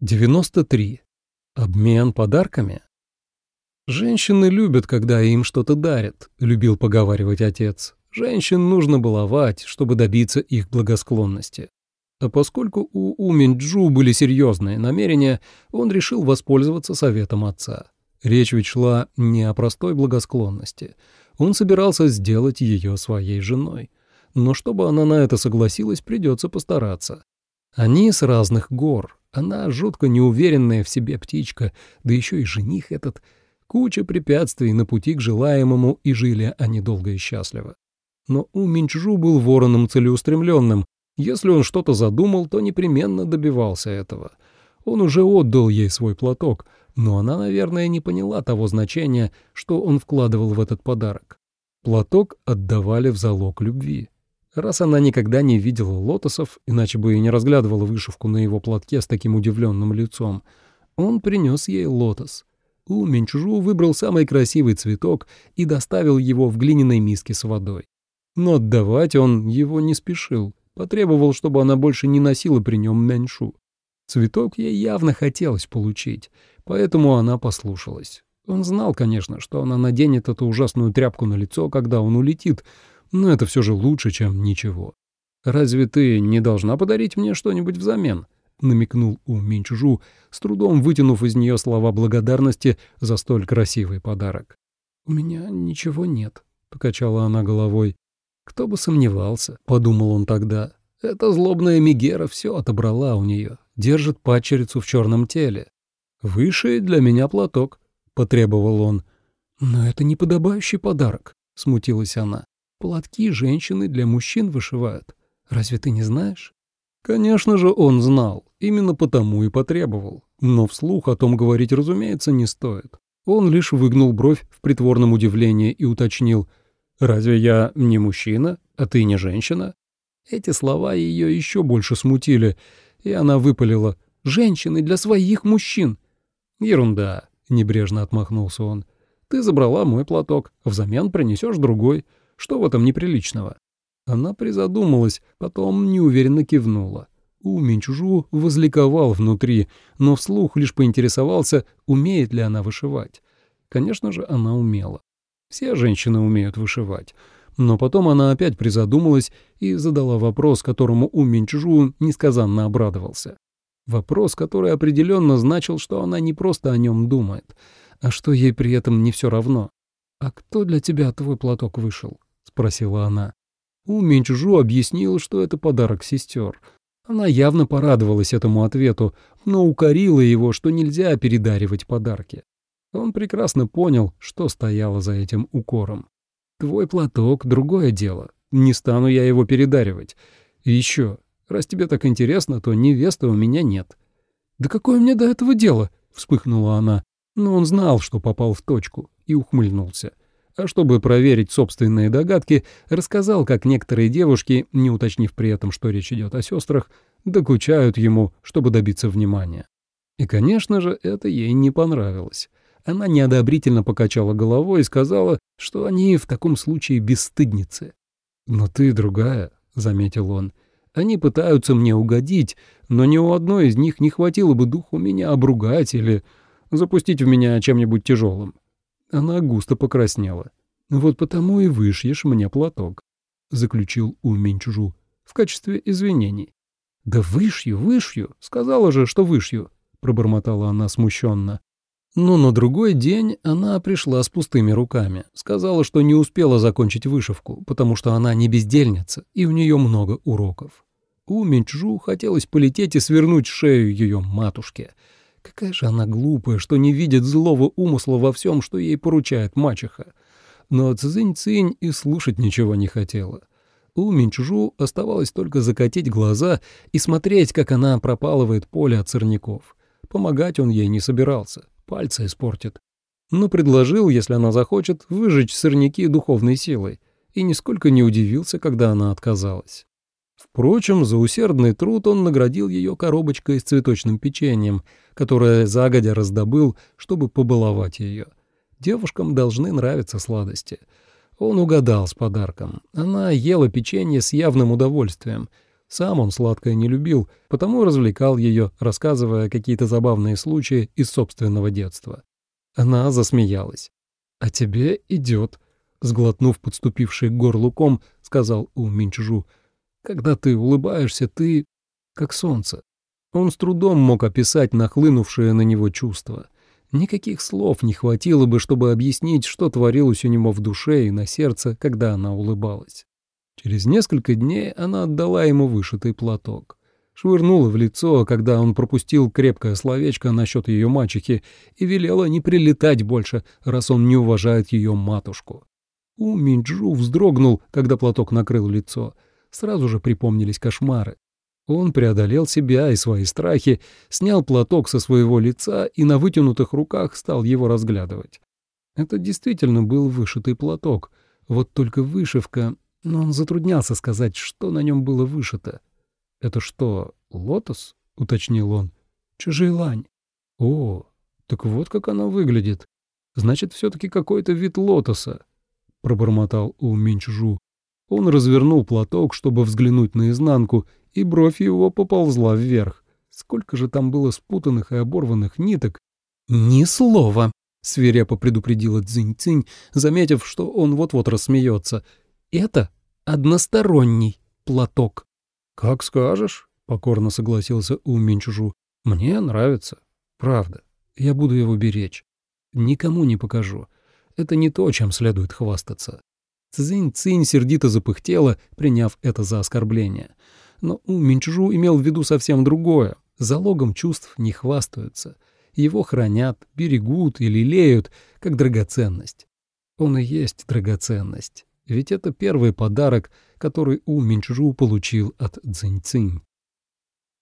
93. Обмен подарками? «Женщины любят, когда им что-то дарят», — любил поговаривать отец. «Женщин нужно баловать, чтобы добиться их благосклонности». А поскольку у Уминджу были серьезные намерения, он решил воспользоваться советом отца. Речь ведь шла не о простой благосклонности. Он собирался сделать ее своей женой. Но чтобы она на это согласилась, придется постараться. Они с разных гор, она жутко неуверенная в себе птичка, да еще и жених этот. Куча препятствий на пути к желаемому, и жили они долго и счастливо. Но у Минчжу был вороном целеустремленным. Если он что-то задумал, то непременно добивался этого. Он уже отдал ей свой платок, но она, наверное, не поняла того значения, что он вкладывал в этот подарок. Платок отдавали в залог любви. Раз она никогда не видела лотосов, иначе бы и не разглядывала вышивку на его платке с таким удивленным лицом, он принес ей лотос. У Менчужу выбрал самый красивый цветок и доставил его в глиняной миске с водой. Но отдавать он его не спешил, потребовал, чтобы она больше не носила при нем Меньшу. Цветок ей явно хотелось получить, поэтому она послушалась. Он знал, конечно, что она наденет эту ужасную тряпку на лицо, когда он улетит, но это все же лучше, чем ничего. «Разве ты не должна подарить мне что-нибудь взамен?» — намекнул У Минчужу, с трудом вытянув из нее слова благодарности за столь красивый подарок. «У меня ничего нет», — покачала она головой. «Кто бы сомневался», — подумал он тогда. «Эта злобная Мегера все отобрала у нее, держит падчерицу в черном теле. Выше для меня платок», — потребовал он. «Но это неподобающий подарок», — смутилась она. Платки женщины для мужчин вышивают. Разве ты не знаешь? Конечно же, он знал, именно потому и потребовал. Но вслух о том говорить, разумеется, не стоит. Он лишь выгнул бровь в притворном удивлении и уточнил, «Разве я не мужчина, а ты не женщина?» Эти слова ее еще больше смутили, и она выпалила, «Женщины для своих мужчин!» «Ерунда», — небрежно отмахнулся он. «Ты забрала мой платок, взамен принесешь другой. Что в этом неприличного? Она призадумалась, потом неуверенно кивнула. У Минчужу возликовал внутри, но вслух лишь поинтересовался, умеет ли она вышивать. Конечно же, она умела. Все женщины умеют вышивать. Но потом она опять призадумалась и задала вопрос, которому У Минчжу несказанно обрадовался. Вопрос, который определенно значил, что она не просто о нем думает, а что ей при этом не все равно. «А кто для тебя твой платок вышел?» Спросила она. У объяснил, что это подарок сестер. Она явно порадовалась этому ответу, но укорила его, что нельзя передаривать подарки. Он прекрасно понял, что стояло за этим укором. «Твой платок — другое дело. Не стану я его передаривать. И еще, раз тебе так интересно, то невесты у меня нет». «Да какое мне до этого дело?» — вспыхнула она. Но он знал, что попал в точку, и ухмыльнулся а чтобы проверить собственные догадки, рассказал, как некоторые девушки, не уточнив при этом, что речь идет о сестрах, докучают ему, чтобы добиться внимания. И, конечно же, это ей не понравилось. Она неодобрительно покачала головой и сказала, что они в таком случае бесстыдницы. «Но ты другая», — заметил он. «Они пытаются мне угодить, но ни у одной из них не хватило бы духу меня обругать или запустить в меня чем-нибудь тяжелым. Она густо покраснела. «Вот потому и вышьешь мне платок», — заключил Уминчужу в качестве извинений. «Да вышью, вышью, сказала же, что вышью», — пробормотала она смущенно. Но на другой день она пришла с пустыми руками. Сказала, что не успела закончить вышивку, потому что она не бездельница, и у нее много уроков. У хотелось полететь и свернуть шею ее матушке — Какая же она глупая, что не видит злого умысла во всем, что ей поручает мачеха. Но Цзинь-Цинь и слушать ничего не хотела. У Минчжу оставалось только закатить глаза и смотреть, как она пропалывает поле от сорняков. Помогать он ей не собирался, пальцы испортит. Но предложил, если она захочет, выжечь сорняки духовной силой, и нисколько не удивился, когда она отказалась. Впрочем, за усердный труд он наградил ее коробочкой с цветочным печеньем, которое загодя раздобыл, чтобы побаловать ее. Девушкам должны нравиться сладости. Он угадал с подарком. Она ела печенье с явным удовольствием. Сам он сладкое не любил, потому развлекал ее, рассказывая какие-то забавные случаи из собственного детства. Она засмеялась. «А тебе идет», — сглотнув подступивший к горлу ком, сказал У Минчжу. «Когда ты улыбаешься, ты как солнце». Он с трудом мог описать нахлынувшее на него чувство. Никаких слов не хватило бы, чтобы объяснить, что творилось у него в душе и на сердце, когда она улыбалась. Через несколько дней она отдала ему вышитый платок. Швырнула в лицо, когда он пропустил крепкое словечко насчет ее мачехи и велела не прилетать больше, раз он не уважает ее матушку. У Минджу вздрогнул, когда платок накрыл лицо. Сразу же припомнились кошмары. Он преодолел себя и свои страхи, снял платок со своего лица и на вытянутых руках стал его разглядывать. Это действительно был вышитый платок, вот только вышивка но он затруднялся сказать, что на нем было вышито. «Это что, лотос?» — уточнил он. «Чужелань». «О, так вот как она выглядит. Значит, все-таки какой-то вид лотоса», — пробормотал У Минчжу. Он развернул платок, чтобы взглянуть наизнанку, и бровь его поползла вверх. Сколько же там было спутанных и оборванных ниток? «Ни слова!» — свирепо предупредила Цзинь-Цинь, заметив, что он вот-вот рассмеется, это односторонний платок. «Как скажешь», — покорно согласился У Минчужу. «Мне нравится. Правда. Я буду его беречь. Никому не покажу. Это не то, чем следует хвастаться». Цзинь-Цинь сердито запыхтела, приняв это за оскорбление. Но У Минчжу имел в виду совсем другое. Залогом чувств не хвастаются. Его хранят, берегут и лелеют, как драгоценность. Он и есть драгоценность. Ведь это первый подарок, который У Минчжу получил от Цзиньцинь.